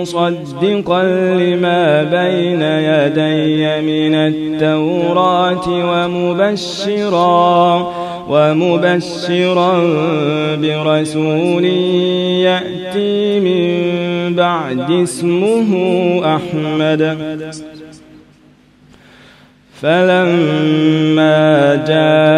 مصدقا لما بين يدي من التوراة ومبشرا ومبشرا برسول يأتي من بعد اسمه أحمد. فلما جاءهم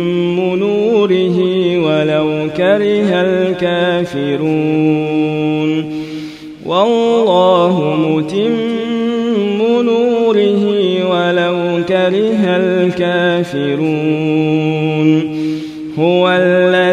ولو كره الكافرون. والله متم نوره ولو كره الكافرون. هو